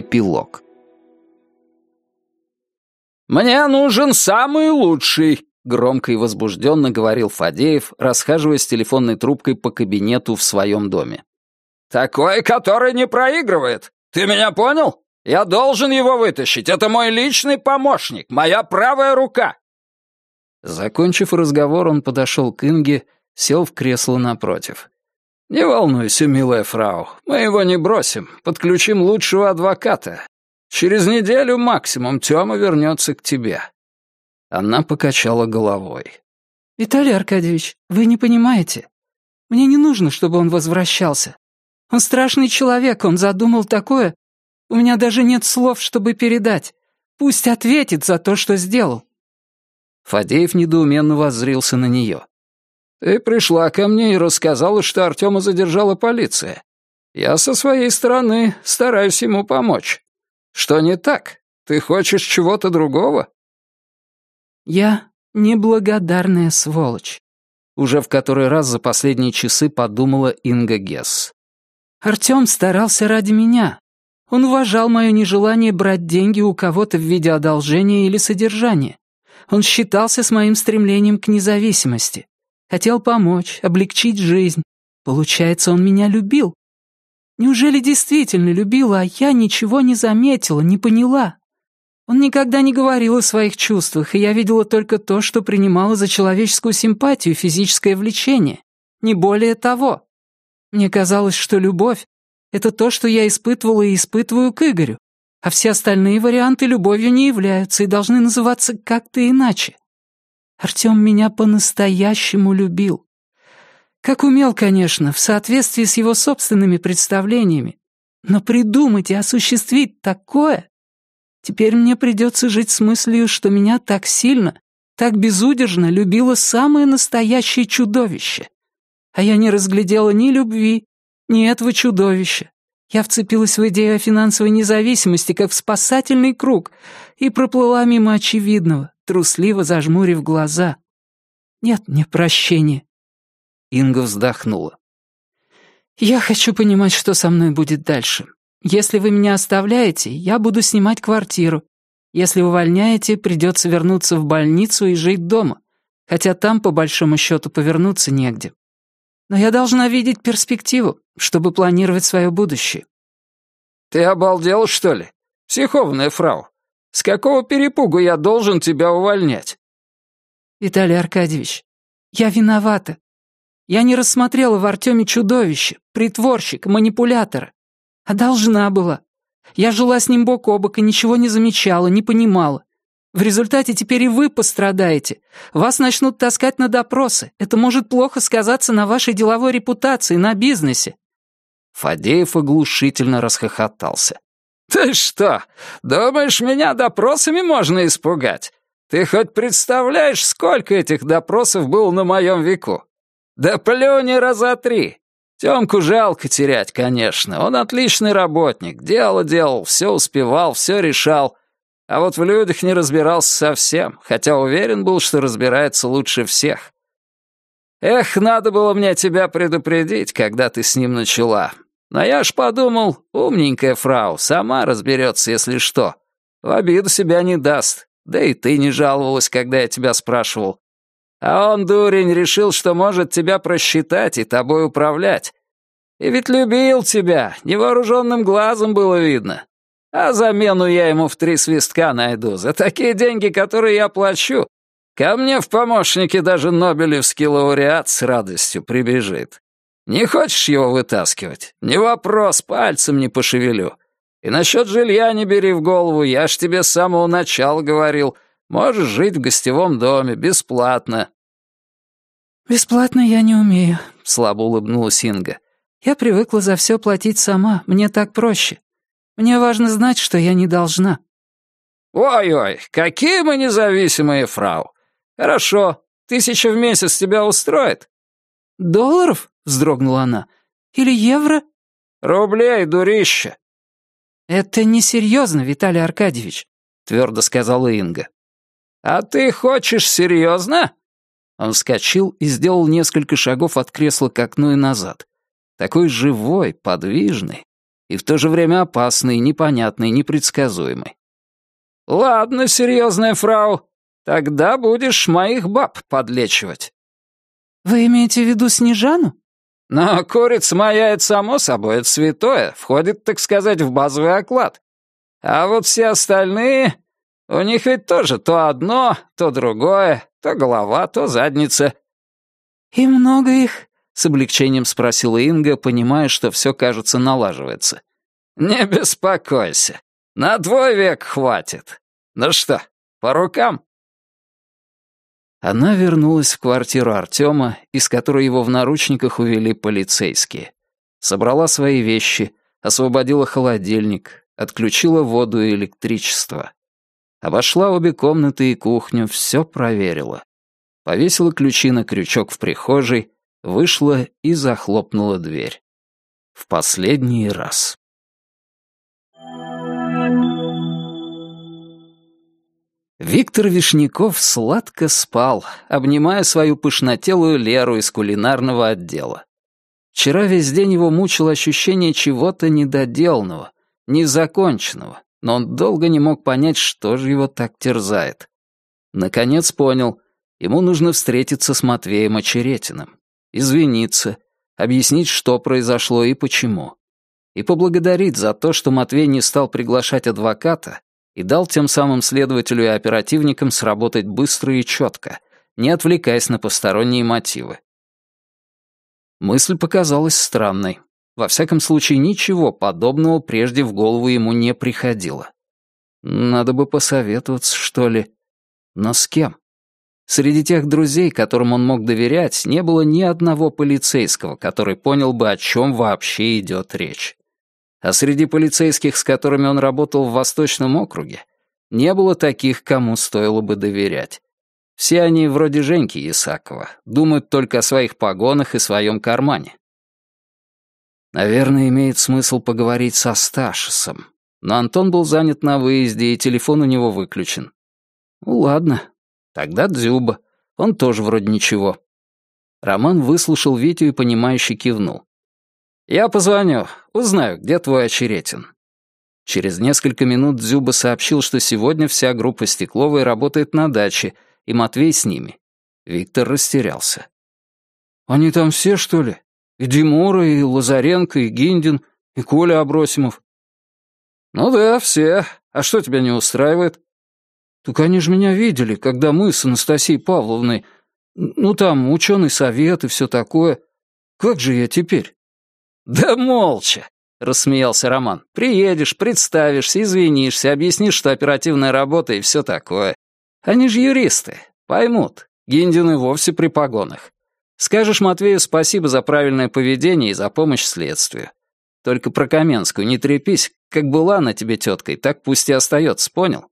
Эпилог. «Мне нужен самый лучший», — громко и возбужденно говорил Фадеев, расхаживая с телефонной трубкой по кабинету в своем доме. «Такой, который не проигрывает. Ты меня понял? Я должен его вытащить. Это мой личный помощник, моя правая рука». Закончив разговор, он подошел к Инге, сел в кресло напротив. «Не волнуйся, милая фрау, мы его не бросим, подключим лучшего адвоката. Через неделю максимум Тёма вернется к тебе». Она покачала головой. «Виталий Аркадьевич, вы не понимаете. Мне не нужно, чтобы он возвращался. Он страшный человек, он задумал такое. У меня даже нет слов, чтобы передать. Пусть ответит за то, что сделал». Фадеев недоуменно воззрился на нее. «Ты пришла ко мне и рассказала, что Артема задержала полиция. Я со своей стороны стараюсь ему помочь. Что не так? Ты хочешь чего-то другого?» «Я неблагодарная сволочь», — уже в который раз за последние часы подумала Инга Гесс. «Артем старался ради меня. Он уважал мое нежелание брать деньги у кого-то в виде одолжения или содержания. Он считался с моим стремлением к независимости. Хотел помочь, облегчить жизнь. Получается, он меня любил. Неужели действительно любил, а я ничего не заметила, не поняла? Он никогда не говорил о своих чувствах, и я видела только то, что принимала за человеческую симпатию физическое влечение. Не более того. Мне казалось, что любовь — это то, что я испытывала и испытываю к Игорю, а все остальные варианты любовью не являются и должны называться как-то иначе. Артем меня по-настоящему любил. Как умел, конечно, в соответствии с его собственными представлениями. Но придумать и осуществить такое... Теперь мне придется жить с мыслью, что меня так сильно, так безудержно любило самое настоящее чудовище. А я не разглядела ни любви, ни этого чудовища. Я вцепилась в идею о финансовой независимости, как в спасательный круг, и проплыла мимо очевидного, трусливо зажмурив глаза. Нет мне прощения. Инга вздохнула. «Я хочу понимать, что со мной будет дальше. Если вы меня оставляете, я буду снимать квартиру. Если увольняете, придется вернуться в больницу и жить дома, хотя там, по большому счету, повернуться негде. Но я должна видеть перспективу, чтобы планировать свое будущее». «Ты обалдел, что ли? Психованная фрау. С какого перепугу я должен тебя увольнять?» «Виталий Аркадьевич, я виновата. Я не рассмотрела в Артеме чудовище, притворщик, манипулятора. А должна была. Я жила с ним бок о бок и ничего не замечала, не понимала. В результате теперь и вы пострадаете. Вас начнут таскать на допросы. Это может плохо сказаться на вашей деловой репутации, на бизнесе». Фадеев оглушительно расхохотался. «Ты что, думаешь, меня допросами можно испугать? Ты хоть представляешь, сколько этих допросов было на моем веку? «Да плюни раза три. Тёмку жалко терять, конечно. Он отличный работник. Дело делал, все успевал, все решал. А вот в людях не разбирался совсем, хотя уверен был, что разбирается лучше всех. Эх, надо было мне тебя предупредить, когда ты с ним начала. Но я ж подумал, умненькая фрау, сама разберется, если что. В обиду себя не даст. Да и ты не жаловалась, когда я тебя спрашивал. А он, дурень, решил, что может тебя просчитать и тобой управлять. И ведь любил тебя, невооруженным глазом было видно. А замену я ему в три свистка найду. За такие деньги, которые я плачу, ко мне в помощники даже Нобелевский лауреат с радостью прибежит. Не хочешь его вытаскивать? Не вопрос, пальцем не пошевелю. И насчет жилья не бери в голову, я ж тебе с самого начала говорил — Можешь жить в гостевом доме, бесплатно». «Бесплатно я не умею», — слабо улыбнулась Инга. «Я привыкла за все платить сама, мне так проще. Мне важно знать, что я не должна». «Ой-ой, какие мы независимые, фрау! Хорошо, тысяча в месяц тебя устроит?» «Долларов?» — вздрогнула она. «Или евро?» «Рублей, дурище!» «Это несерьезно, Виталий Аркадьевич», — твердо сказала Инга. «А ты хочешь серьезно?» Он вскочил и сделал несколько шагов от кресла к окну и назад. Такой живой, подвижный. И в то же время опасный, непонятный, непредсказуемый. «Ладно, серьезная фрау, тогда будешь моих баб подлечивать». «Вы имеете в виду Снежану?» «Но курица моя, это само собой, это святое, входит, так сказать, в базовый оклад. А вот все остальные, у них ведь тоже то одно, то другое, то голова, то задница». «И много их?» — с облегчением спросила Инга, понимая, что все, кажется, налаживается. «Не беспокойся. На твой век хватит. Ну что, по рукам?» Она вернулась в квартиру Артема, из которой его в наручниках увели полицейские. Собрала свои вещи, освободила холодильник, отключила воду и электричество. Обошла обе комнаты и кухню, все проверила. Повесила ключи на крючок в прихожей, вышла и захлопнула дверь. В последний раз. Виктор Вишняков сладко спал, обнимая свою пышнотелую Леру из кулинарного отдела. Вчера весь день его мучило ощущение чего-то недоделанного, незаконченного, но он долго не мог понять, что же его так терзает. Наконец понял, ему нужно встретиться с Матвеем Очеретиным, извиниться, объяснить, что произошло и почему. И поблагодарить за то, что Матвей не стал приглашать адвоката и дал тем самым следователю и оперативникам сработать быстро и четко, не отвлекаясь на посторонние мотивы. Мысль показалась странной. Во всяком случае, ничего подобного прежде в голову ему не приходило. Надо бы посоветоваться, что ли. Но с кем? Среди тех друзей, которым он мог доверять, не было ни одного полицейского, который понял бы, о чем вообще идет речь. А среди полицейских, с которыми он работал в Восточном округе, не было таких, кому стоило бы доверять. Все они, вроде Женьки Исакова, думают только о своих погонах и своем кармане. Наверное, имеет смысл поговорить со Сташисом. Но Антон был занят на выезде, и телефон у него выключен. Ну ладно, тогда Дзюба. Он тоже вроде ничего. Роман выслушал Витю и понимающе кивнул. «Я позвоню, узнаю, где твой очеретин». Через несколько минут Дзюба сообщил, что сегодня вся группа Стекловой работает на даче, и Матвей с ними. Виктор растерялся. «Они там все, что ли?» И Димура, и Лазаренко, и Гиндин, и Коля Абросимов. Ну да, все. А что тебя не устраивает? Так они же меня видели, когда мы с Анастасией Павловной... Ну там, ученый совет и все такое. Как же я теперь? Да молча, рассмеялся Роман. Приедешь, представишься, извинишься, объяснишь, что оперативная работа и все такое. Они же юристы, поймут. Гиндин и вовсе при погонах. Скажешь Матвею спасибо за правильное поведение и за помощь следствию. Только про Каменскую не трепись, как была она тебе теткой, так пусть и остается, понял?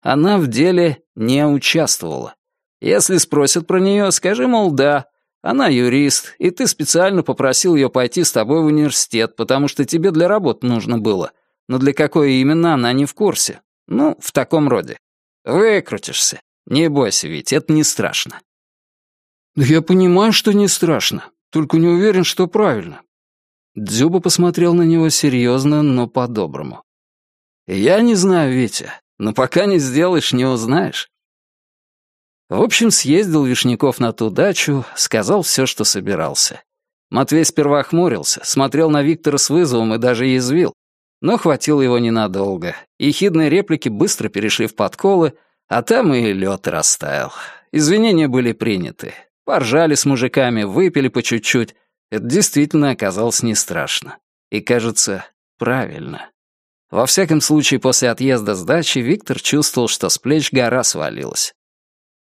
Она в деле не участвовала. Если спросят про нее, скажи, мол, да, она юрист, и ты специально попросил ее пойти с тобой в университет, потому что тебе для работы нужно было. Но для какой именно она не в курсе. Ну, в таком роде. Выкрутишься. Не бойся, ведь это не страшно. «Да я понимаю, что не страшно, только не уверен, что правильно». Дзюба посмотрел на него серьезно, но по-доброму. «Я не знаю, Витя, но пока не сделаешь, не узнаешь». В общем, съездил Вишняков на ту дачу, сказал все, что собирался. Матвей сперва хмурился, смотрел на Виктора с вызовом и даже язвил. Но хватило его ненадолго. Ехидные реплики быстро перешли в подколы, а там и лед растаял. Извинения были приняты. Поржали с мужиками, выпили по чуть-чуть. Это действительно оказалось не страшно. И, кажется, правильно. Во всяком случае, после отъезда с дачи Виктор чувствовал, что с плеч гора свалилась.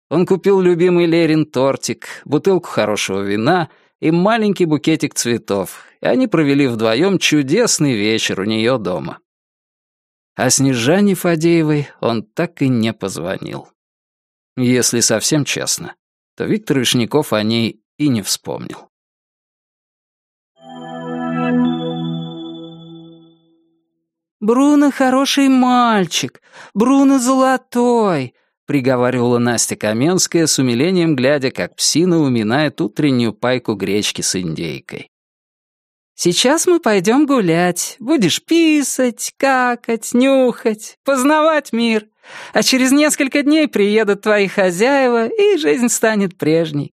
Он купил любимый Лерин тортик, бутылку хорошего вина и маленький букетик цветов, и они провели вдвоем чудесный вечер у нее дома. А Снежане Фадеевой он так и не позвонил. Если совсем честно, то Виктор Вишняков о ней и не вспомнил. «Бруно хороший мальчик, Бруно золотой», — приговаривала Настя Каменская с умилением, глядя, как псина уминает утреннюю пайку гречки с индейкой. Сейчас мы пойдем гулять. Будешь писать, какать, нюхать, познавать мир. А через несколько дней приедут твои хозяева, и жизнь станет прежней».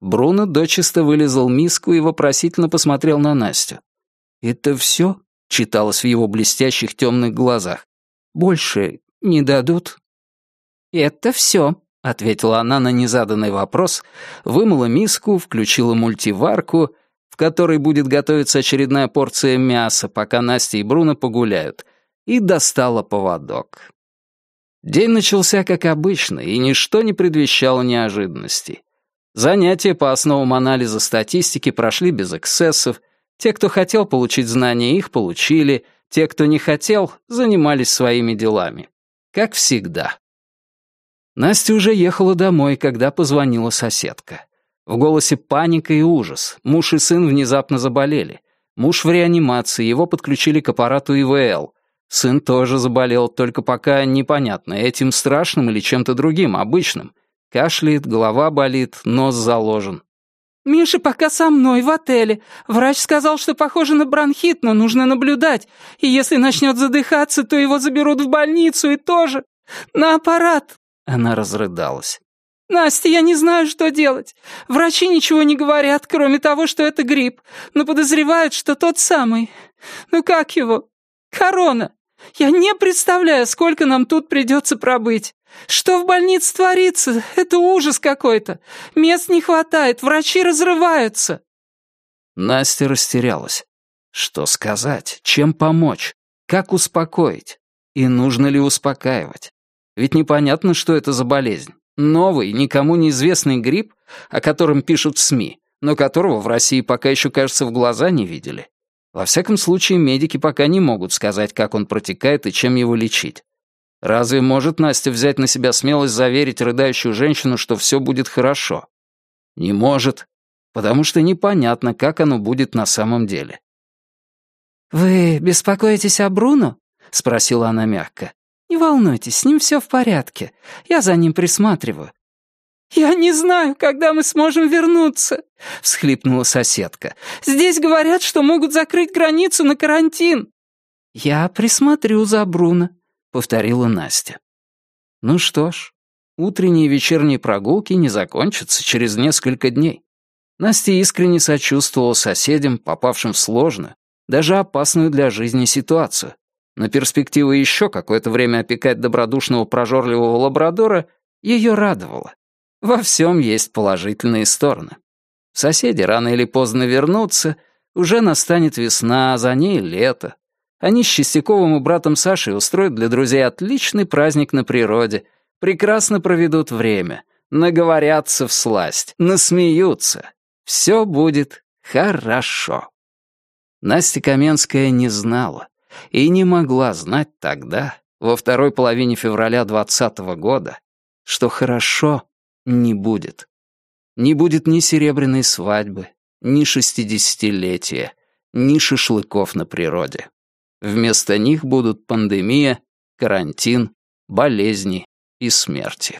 Бруно дочисто вылезал миску и вопросительно посмотрел на Настю. «Это все?» — читалось в его блестящих темных глазах. «Больше не дадут?» «Это все», — ответила она на незаданный вопрос, вымыла миску, включила мультиварку в которой будет готовиться очередная порция мяса, пока Настя и Бруно погуляют, и достала поводок. День начался как обычно, и ничто не предвещало неожиданностей. Занятия по основам анализа статистики прошли без эксцессов, те, кто хотел получить знания, их получили, те, кто не хотел, занимались своими делами. Как всегда. Настя уже ехала домой, когда позвонила соседка. В голосе паника и ужас. Муж и сын внезапно заболели. Муж в реанимации, его подключили к аппарату ИВЛ. Сын тоже заболел, только пока непонятно, этим страшным или чем-то другим, обычным. Кашляет, голова болит, нос заложен. «Миша пока со мной в отеле. Врач сказал, что похоже на бронхит, но нужно наблюдать. И если начнет задыхаться, то его заберут в больницу и тоже на аппарат». Она разрыдалась. «Настя, я не знаю, что делать. Врачи ничего не говорят, кроме того, что это грипп, но подозревают, что тот самый. Ну как его? Корона. Я не представляю, сколько нам тут придется пробыть. Что в больнице творится? Это ужас какой-то. Мест не хватает, врачи разрываются». Настя растерялась. Что сказать? Чем помочь? Как успокоить? И нужно ли успокаивать? Ведь непонятно, что это за болезнь. Новый, никому неизвестный грипп, о котором пишут в СМИ, но которого в России пока еще, кажется, в глаза не видели. Во всяком случае, медики пока не могут сказать, как он протекает и чем его лечить. Разве может Настя взять на себя смелость заверить рыдающую женщину, что все будет хорошо? Не может, потому что непонятно, как оно будет на самом деле. «Вы беспокоитесь о Бруно?» — спросила она мягко. Не волнуйтесь, с ним все в порядке. Я за ним присматриваю». «Я не знаю, когда мы сможем вернуться», — всхлипнула соседка. «Здесь говорят, что могут закрыть границу на карантин». «Я присмотрю за Бруно», — повторила Настя. Ну что ж, утренние и вечерние прогулки не закончатся через несколько дней. Настя искренне сочувствовала соседям, попавшим в сложную, даже опасную для жизни ситуацию. Но перспектива еще какое-то время опекать добродушного прожорливого лабрадора ее радовала. Во всем есть положительные стороны. Соседи рано или поздно вернутся, уже настанет весна, а за ней лето. Они с Чистяковым и братом Сашей устроят для друзей отличный праздник на природе, прекрасно проведут время, наговорятся в сласть, насмеются. Все будет хорошо. Настя Каменская не знала, и не могла знать тогда, во второй половине февраля двадцатого года, что хорошо не будет. Не будет ни серебряной свадьбы, ни шестидесятилетия, ни шашлыков на природе. Вместо них будут пандемия, карантин, болезни и смерти.